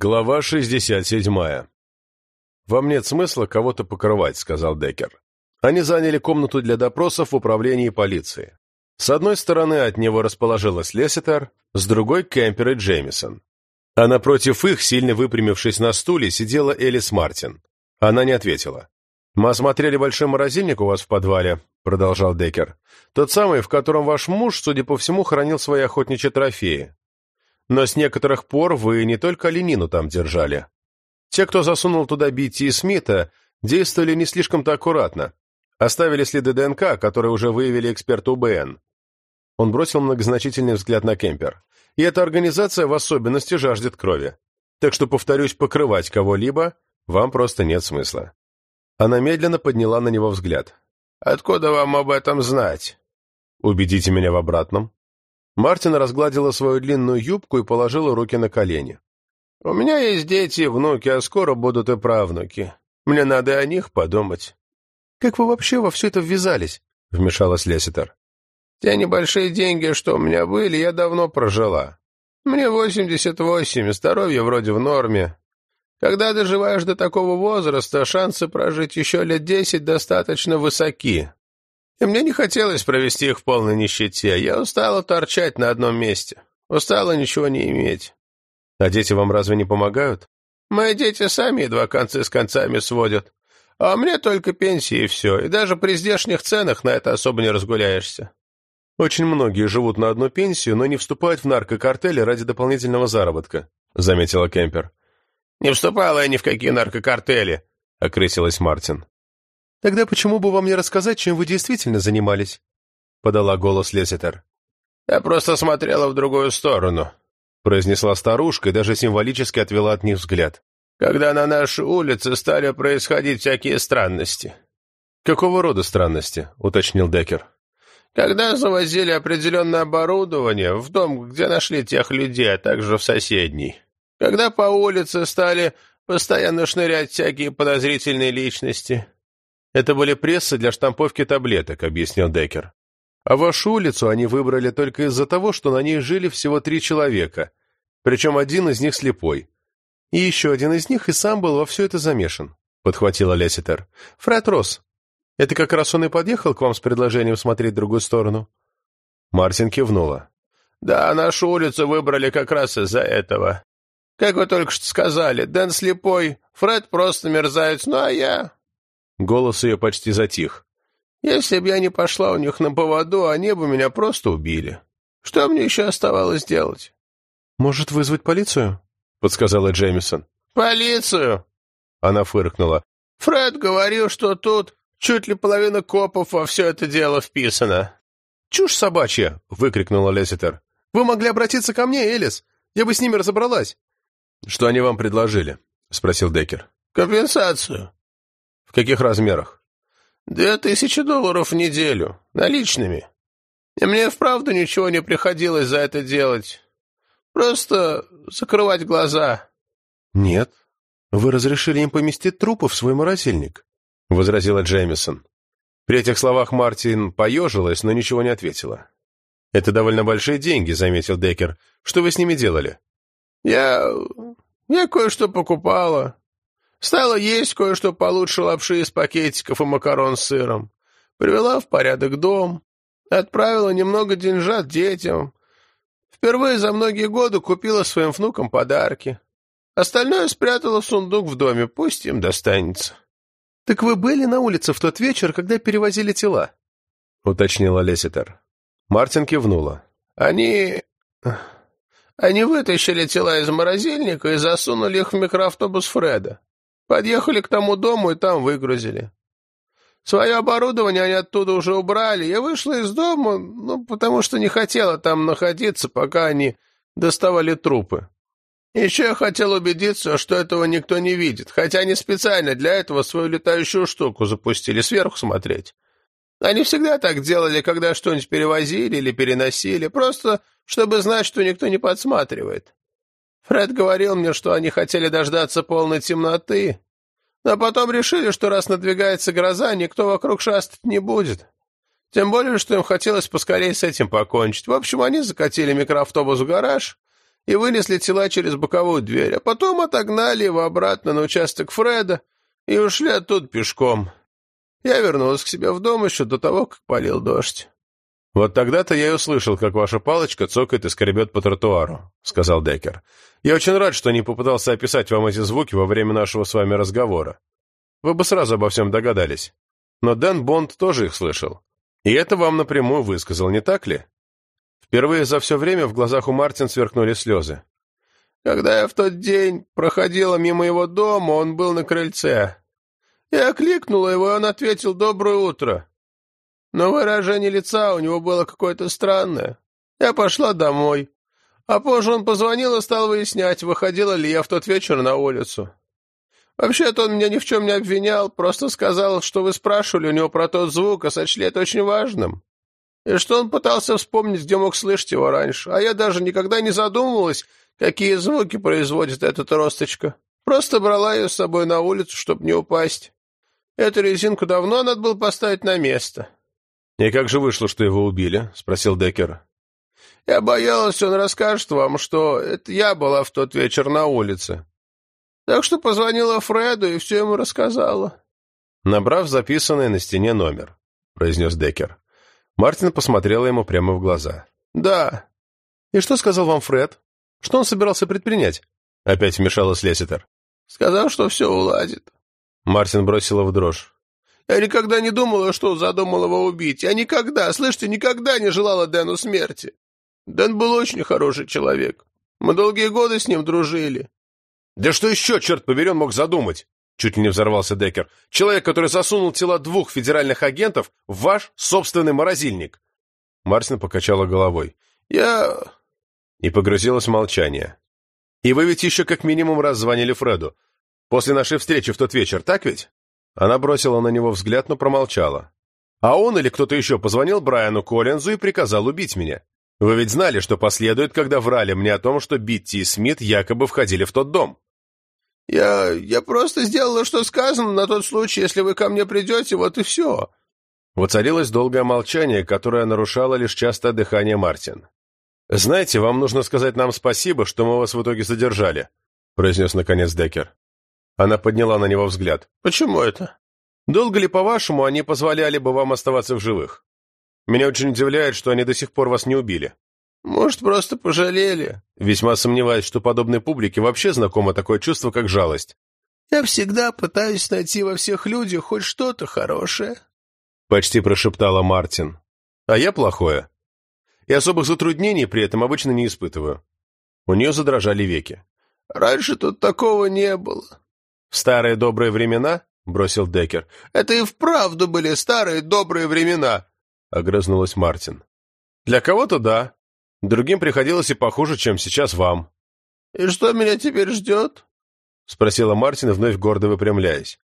Глава 67. «Вам нет смысла кого-то покрывать», — сказал Деккер. Они заняли комнату для допросов в управлении полиции. С одной стороны от него расположилась Лесситер, с другой — Кемпер и Джеймисон. А напротив их, сильно выпрямившись на стуле, сидела Элис Мартин. Она не ответила. «Мы осмотрели большой морозильник у вас в подвале», — продолжал Деккер. «Тот самый, в котором ваш муж, судя по всему, хранил свои охотничьи трофеи. Но с некоторых пор вы не только ленину там держали. Те, кто засунул туда Битти и Смита, действовали не слишком-то аккуратно. Оставили следы ДНК, которые уже выявили эксперты УБН. Он бросил многозначительный взгляд на Кемпер. И эта организация в особенности жаждет крови. Так что, повторюсь, покрывать кого-либо вам просто нет смысла. Она медленно подняла на него взгляд. «Откуда вам об этом знать?» «Убедите меня в обратном». Мартин разгладила свою длинную юбку и положила руки на колени. «У меня есть дети внуки, а скоро будут и правнуки. Мне надо о них подумать». «Как вы вообще во все это ввязались?» — вмешалась Леситер. «Те небольшие деньги, что у меня были, я давно прожила. Мне восемьдесят восемь, здоровье вроде в норме. Когда доживаешь до такого возраста, шансы прожить еще лет десять достаточно высоки. И мне не хотелось провести их в полной нищете. Я устала торчать на одном месте. Устала ничего не иметь. А дети вам разве не помогают? Мои дети сами едва концы с концами сводят. А мне только пенсии и все. И даже при здешних ценах на это особо не разгуляешься. Очень многие живут на одну пенсию, но не вступают в наркокартели ради дополнительного заработка, заметила Кемпер. Не вступала я ни в какие наркокартели, окрысилась Мартин. «Тогда почему бы вам не рассказать, чем вы действительно занимались?» — подала голос Леситер. «Я просто смотрела в другую сторону», — произнесла старушка и даже символически отвела от них взгляд. «Когда на нашей улице стали происходить всякие странности». «Какого рода странности?» — уточнил Деккер. «Когда завозили определенное оборудование в дом, где нашли тех людей, а также в соседний. Когда по улице стали постоянно шнырять всякие подозрительные личности». «Это были прессы для штамповки таблеток», — объяснил Деккер. «А вашу улицу они выбрали только из-за того, что на ней жили всего три человека, причем один из них слепой. И еще один из них и сам был во все это замешан», — подхватила Леситер. «Фред Росс. Это как раз он и подъехал к вам с предложением смотреть в другую сторону?» Мартин кивнула. «Да, нашу улицу выбрали как раз из-за этого. Как вы только что сказали, Дэн слепой, Фред просто мерзавец, ну а я Голос ее почти затих. «Если б я не пошла у них на поводу, они бы меня просто убили. Что мне еще оставалось делать?» «Может, вызвать полицию?» — подсказала Джеймисон. «Полицию!» — она фыркнула. «Фред говорил, что тут чуть ли половина копов во все это дело вписана». «Чушь собачья!» — выкрикнула Леситер. «Вы могли обратиться ко мне, Элис. Я бы с ними разобралась». «Что они вам предложили?» — спросил Деккер. «Компенсацию». В каких размерах? Две тысячи долларов в неделю. Наличными. И мне вправду ничего не приходилось за это делать. Просто закрывать глаза. Нет. Вы разрешили им поместить трупы в свой морозильник, — возразила Джеймисон. При этих словах Мартин поежилась, но ничего не ответила. «Это довольно большие деньги», — заметил Деккер. «Что вы с ними делали?» «Я... я кое-что покупала. Стала есть кое-что получше лапши из пакетиков и макарон с сыром. Привела в порядок дом. Отправила немного деньжат детям. Впервые за многие годы купила своим внукам подарки. Остальное спрятала в сундук в доме, пусть им достанется. — Так вы были на улице в тот вечер, когда перевозили тела? — уточнила Леситер. Мартин кивнула. — Они... Они вытащили тела из морозильника и засунули их в микроавтобус Фреда. Подъехали к тому дому и там выгрузили. Свое оборудование они оттуда уже убрали. Я вышла из дома, ну, потому что не хотела там находиться, пока они доставали трупы. Еще я хотел убедиться, что этого никто не видит, хотя они специально для этого свою летающую штуку запустили, сверху смотреть. Они всегда так делали, когда что-нибудь перевозили или переносили, просто чтобы знать, что никто не подсматривает. Фред говорил мне, что они хотели дождаться полной темноты, но потом решили, что раз надвигается гроза, никто вокруг шастать не будет. Тем более, что им хотелось поскорее с этим покончить. В общем, они закатили микроавтобус в гараж и вынесли тела через боковую дверь, а потом отогнали его обратно на участок Фреда и ушли оттуда пешком. Я вернулась к себе в дом еще до того, как полил дождь. «Вот тогда-то я и услышал, как ваша палочка цокает и скребет по тротуару», — сказал Деккер. «Я очень рад, что не попытался описать вам эти звуки во время нашего с вами разговора. Вы бы сразу обо всем догадались. Но Дэн Бонд тоже их слышал. И это вам напрямую высказал, не так ли?» Впервые за все время в глазах у Мартин сверкнули слезы. «Когда я в тот день проходила мимо его дома, он был на крыльце. Я окликнула его, и он ответил «Доброе утро». Но выражение лица у него было какое-то странное. Я пошла домой. А позже он позвонил и стал выяснять, выходила ли я в тот вечер на улицу. Вообще-то он меня ни в чем не обвинял, просто сказал, что вы спрашивали у него про тот звук, а сочли это очень важным. И что он пытался вспомнить, где мог слышать его раньше. А я даже никогда не задумывалась, какие звуки производит эта росточка. Просто брала ее с собой на улицу, чтобы не упасть. Эту резинку давно надо было поставить на место. «И как же вышло, что его убили?» — спросил Деккер. «Я боялась, он расскажет вам, что это я была в тот вечер на улице. Так что позвонила Фреду и все ему рассказала». «Набрав записанный на стене номер», — произнес Деккер. Мартин посмотрела ему прямо в глаза. «Да». «И что сказал вам Фред? Что он собирался предпринять?» Опять вмешалась Леситер. «Сказал, что все уладит». Мартин бросила в дрожь. Я никогда не думала, что задумал его убить. Я никогда, слышите, никогда не желала Дэну смерти. Дэн был очень хороший человек. Мы долгие годы с ним дружили. Да что еще, черт побери, он мог задумать? Чуть ли не взорвался Деккер. Человек, который засунул тела двух федеральных агентов в ваш собственный морозильник. Марсин покачала головой. Я... И погрузилась в молчание. И вы ведь еще как минимум раз звонили Фреду. После нашей встречи в тот вечер, так ведь? Она бросила на него взгляд, но промолчала. А он или кто-то еще позвонил Брайану Коллинзу и приказал убить меня. Вы ведь знали, что последует, когда врали мне о том, что Битти и Смит якобы входили в тот дом. Я... я просто сделала, что сказано на тот случай, если вы ко мне придете, вот и все. Воцарилось долгое молчание, которое нарушало лишь частое дыхание Мартин. «Знаете, вам нужно сказать нам спасибо, что мы вас в итоге задержали», произнес наконец Деккер. Она подняла на него взгляд. «Почему это?» «Долго ли, по-вашему, они позволяли бы вам оставаться в живых? Меня очень удивляет, что они до сих пор вас не убили». «Может, просто пожалели?» Весьма сомневаюсь, что подобной публике вообще знакомо такое чувство, как жалость. «Я всегда пытаюсь найти во всех людях хоть что-то хорошее», — почти прошептала Мартин. «А я плохое. И особых затруднений при этом обычно не испытываю». У нее задрожали веки. «Раньше тут такого не было», «В старые добрые времена?» — бросил Деккер. «Это и вправду были старые добрые времена!» — огрызнулась Мартин. «Для кого-то да. Другим приходилось и похуже, чем сейчас вам». «И что меня теперь ждет?» — спросила Мартин, вновь гордо выпрямляясь.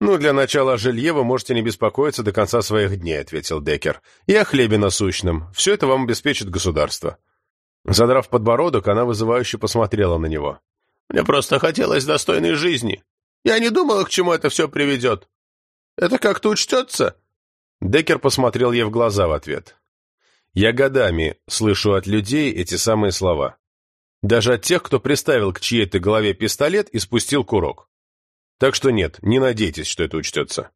«Ну, для начала о жилье вы можете не беспокоиться до конца своих дней», — ответил Деккер. «И о хлебе насущном. Все это вам обеспечит государство». Задрав подбородок, она вызывающе посмотрела на него. «Мне просто хотелось достойной жизни. Я не думала, к чему это все приведет. Это как-то учтется?» Деккер посмотрел ей в глаза в ответ. «Я годами слышу от людей эти самые слова. Даже от тех, кто приставил к чьей-то голове пистолет и спустил курок. Так что нет, не надейтесь, что это учтется.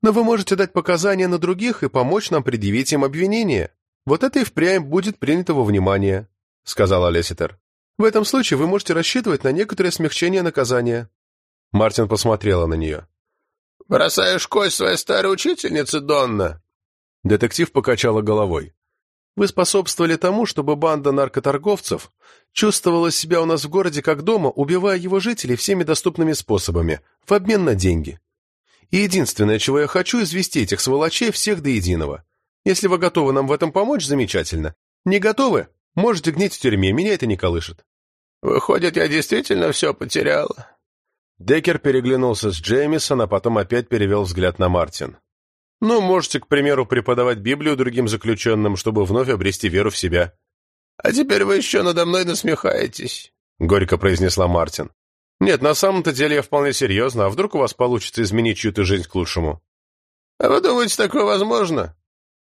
Но вы можете дать показания на других и помочь нам предъявить им обвинение. Вот это и впрямь будет принято во внимание», — сказала Леситер. «В этом случае вы можете рассчитывать на некоторое смягчение наказания». Мартин посмотрела на нее. «Бросаешь кость своей старой учительнице, Донна?» Детектив покачала головой. «Вы способствовали тому, чтобы банда наркоторговцев чувствовала себя у нас в городе как дома, убивая его жителей всеми доступными способами, в обмен на деньги. И единственное, чего я хочу, извести этих сволочей всех до единого. Если вы готовы нам в этом помочь, замечательно. Не готовы? Можете гнить в тюрьме, меня это не колышет». «Выходит, я действительно все потеряла?» Деккер переглянулся с Джеймисон, а потом опять перевел взгляд на Мартин. «Ну, можете, к примеру, преподавать Библию другим заключенным, чтобы вновь обрести веру в себя». «А теперь вы еще надо мной насмехаетесь», — горько произнесла Мартин. «Нет, на самом-то деле я вполне серьезно. А вдруг у вас получится изменить чью-то жизнь к лучшему?» «А вы думаете, такое возможно?»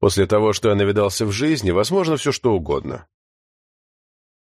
«После того, что я навидался в жизни, возможно все что угодно»,